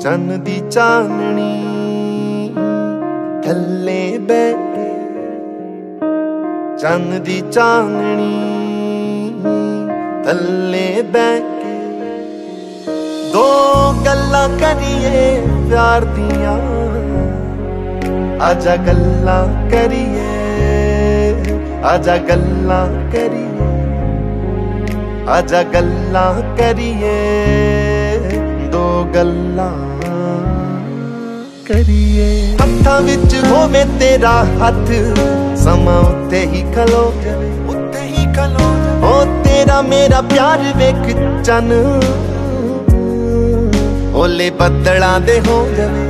ਚੰਨ ਦੀ ਚਾਨਣੀ। ਥੱਲੇ ਬੈ ਚੰਨ ਦੀ ਚਾਨਣੀ। ਥੱਲੇ ਬੈ ਦੋ ਗੱਲਾਂ ਕਰੀਏ ਪਿਆਰ ਦੀਆਂ। ਆਜਾ ਗੱਲਾਂ ਕਰੀਏ, ਆਜਾ ਗੱਲਾਂ ਕਰੀਏ, ਆਜਾ ਗੱਲਾਂ ਕਰੀਏ। ਦੋ ਗੱਲਾਂ ਕਰੀਏ। ਹੱਥਾਂ ਵਿੱਚ ਹੋਵੇ ਤੇਰਾ ਹੱਥ ਸਮਾਂ ਉੱਤੇ ਹੀ ਖਲੋ ਜਾਵੇ। ਉੱਤੇ ਹੀ ਖਲੋ ਓ ਤੇਰਾ ਮੇਰਾ ਪਿਆਰ ਵੇਖ ਚੰਨ। ਓਲੇ ਬੱਦਲਾਂ ਦੇ ਹੋ ਜਾਵੇ।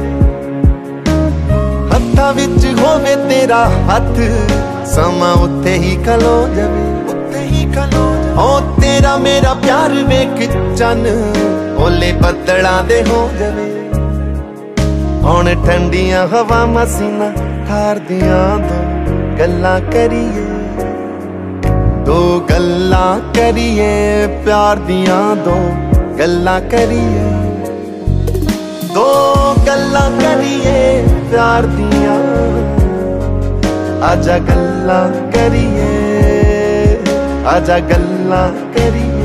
ਹੱਥਾਂ ਵਿੱਚ ਹੋਵੇ ਤੇਰਾ ਹੱਥ ਸਮਾਂ ਉੱਤੇ ਹੀ ਖਲੋ ਜਾਵੇ। ਉੱਤੇ ਹੀ ਖਲੋ ਓ ਤੇਰਾ ਮੇਰਾ ਪਿਆਰ ਵੇਖ ਚੰਨ। ਓਲੇ ਬੱਦਲਾਂ ਦੇ ਹੋ ਜਾਵੇ। ਹੁਣ ਠੰਡੀਆਂ ਹਵਾ ਮਸੀਨਾ ਠਾਰਦੀਆਂ ਦੋ ਗੱਲਾਂ ਕਰੀਏ। ਦੋ ਗੱਲਾਂ ਕਰੀਏ, ਪਿਆਰ ਦੀਆਂ ਦੋ ਗੱਲਾਂ ਕਰੀਏ। ਦੋ ਗੱਲਾਂ ਕਰੀਏ, ਪਿਆਰ ਦੀਆਂ। ਆਜਾ ਗੱਲਾਂ ਕਰੀਏ, ਆਜਾ ਗੱਲਾਂ ਕਰੀਏ।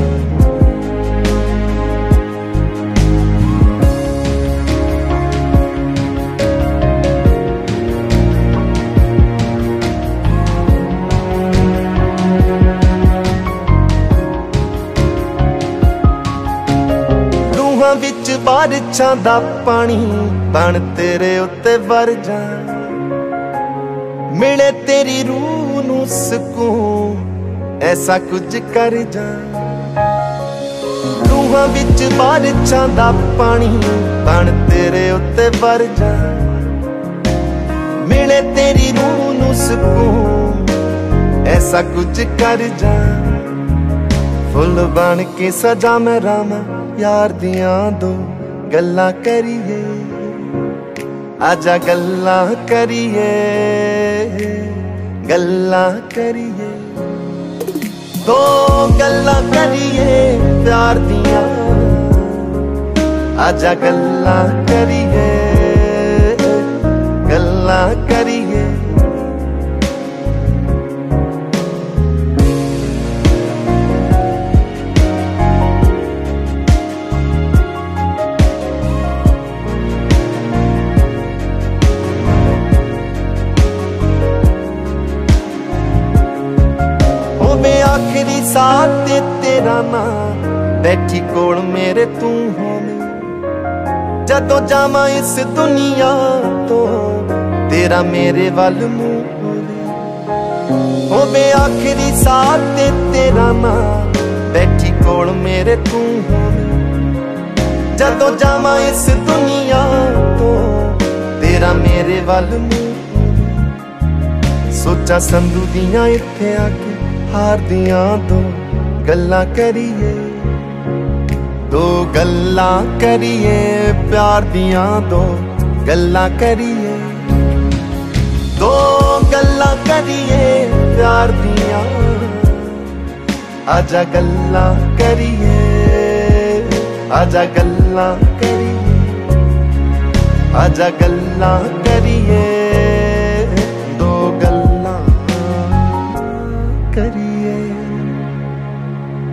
ਰੂਹਾਂ ਵਿੱਚ ਬਾਰਿਸ਼ਾਂ ਦਾ ਪਾਣੀ ਬਣ ਤੇਰੇ ਉੱਤੇ ਵਰ ਜਾ। ਮਿਲੇ ਤੇਰੀ ਰੂਹ ਨੂੰ ਸਕੂਨ, ਐਸਾ ਕੁਝ ਕਰ ਜਾ। ਰੂਹਾਂ ਵਿੱਚ ਬਾਰਿਸ਼ਾਂ ਦਾ ਪਾਣੀ ਬਣ ਤੇਰੇ ਉੱਤੇ ਵਰ ਜਾ। ਮਿਲੇ ਤੇਰੀ ਰੂਹ ਨੂੰ ਸਕੂਨ, ਐਸਾ ਕੁਝ ਕਰ ਜਾ। ਫੁੱਲ ਬਣ ਕੇ ਸਜਾ ਮੈਂ ਰਾਮਾ ਯਾਰ ਦੀਆਂ ਦੋ ਗੱਲਾਂ ਕਰੀਏ ਆਜਾ ਗੱਲਾਂ ਕਰੀਏ ਗੱਲਾਂ ਕਰੀਏ ਦੋ ਗੱਲਾਂ ਕਰੀਏ ਪਿਆਰ ਦੀਆਂ ਆਜਾ ਗੱਲਾਂ ਕਰੀਏ ਗੱਲਾਂ ਕਰੀਏ ਆਖਰੀ ਸਾਥ ਤੇ ਤੇਰਾ ਨਾਂ। ਬੈਠੀ ਕੋਲ ਮੇਰੇ ਤੂੰ ਹੋਵੇਂ ਜਦੋਂ ਜਾਵਾਂ ਇਸ ਦੁਨੀਆ ਤੋਂ, ਤੇਰਾ ਮੇਰੇ ਵੱਲ ਮੂੰਹ ਹੋਵੇ ਆਖਰੀ ਸਾਥ ਤੇ ਤੇਰਾ ਨਾਂ। ਬੈਠੀ ਕੋਲ ਮੇਰੇ ਤੂੰ ਹੋਵੇਂ ਜਦੋਂ ਜਾਵਾਂ ਇਸ ਦੁਨੀਆ ਤੋਂ, ਤੇਰਾ ਮੇਰੇ ਵੱਲ ਮੂੰਹ ਸੋਚਾਂ ਸੰਧੂ ਦੀਆਂ ਇੱਥੇ ਆ ਕੇ ਹਾਰਦੀਆਂ ਦੋ ਗੱਲਾਂ ਕਰੀਏ। ਦੋ ਗੱਲਾਂ ਕਰੀਏ, ਪਿਆਰ ਦੀਆਂ ਦੋ ਗੱਲਾਂ ਕਰੀਏ। ਦੋ ਗੱਲਾਂ ਕਰੀਏ, ਪਿਆਰ ਦੀਆਂ। ਆਜਾ ਗੱਲਾਂ ਕਰੀਏ, ਆਜਾ ਗੱਲਾਂ ਕਰੀਏ। ਆਜਾ ਗੱਲਾਂ ਕਰੀਏ। ਗੱਲਾਂ ਕਰੀਏ